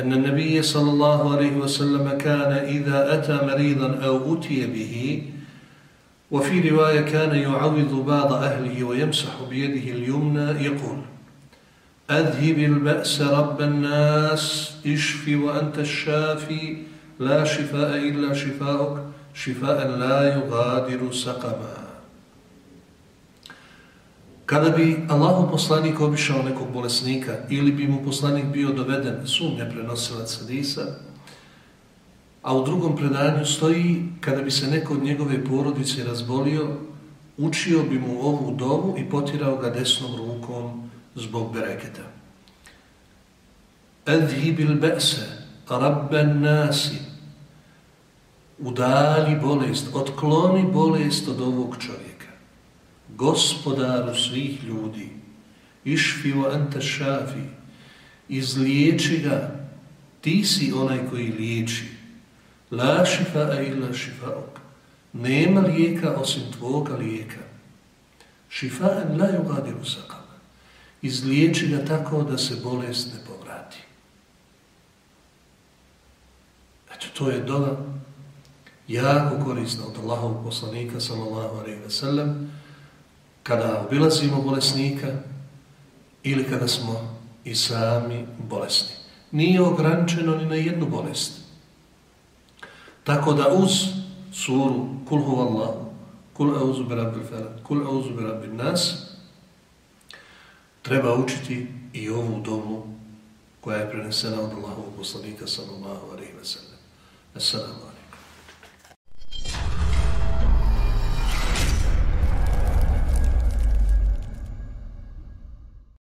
أن النبي صلى الله عليه وسلم كان إذا أتى مريضا أو أتي به وفي رواية كان يعوض بعض أهله ويمسح بيده اليمنى يقول أذهب البأس رب الناس اشف وأنت الشافي لا شفاء إلا شفاءك شفاء لا يغادر سقما. Kada bi Allahu poslanik obišao nekog bolesnika ili bi mu poslanik bio doveden sumnja prenosilac hadisa, a u drugom predanju stoji kada bi se neko od njegove porodice razbolio, učio bi mu ovu dovu i potirao ga desnom rukom zbog bereketa. Adhibil be'se, rabben nasi, udali bolest, otkloni bolest od ovog čovjeka. Gospodaru svih ljudi, išfi o anta šafi, izliječi ga, ti si onaj koji liječi. La šifa a illa šifaok. Nema lijeka osim tvoga lijeka. Šifa en la yugadiru sakam izliječi ga tako da se bolest ne povrati. Eto, to je dova jako korisna od Allahovog poslanika, sallallahu alaihi ve sellem, kada obilazimo bolesnika ili kada smo i sami bolesni. Nije ograničeno ni na jednu bolest. Tako da uz suru Kul huvallahu, Kul auzu bi rabbi falad, Kul auzu bi rabbi nas, treba učiti i ovu domu koja je prenesena od Allahovog poslanika sallallahu alaihi wa sallam. Assalamu alaikum.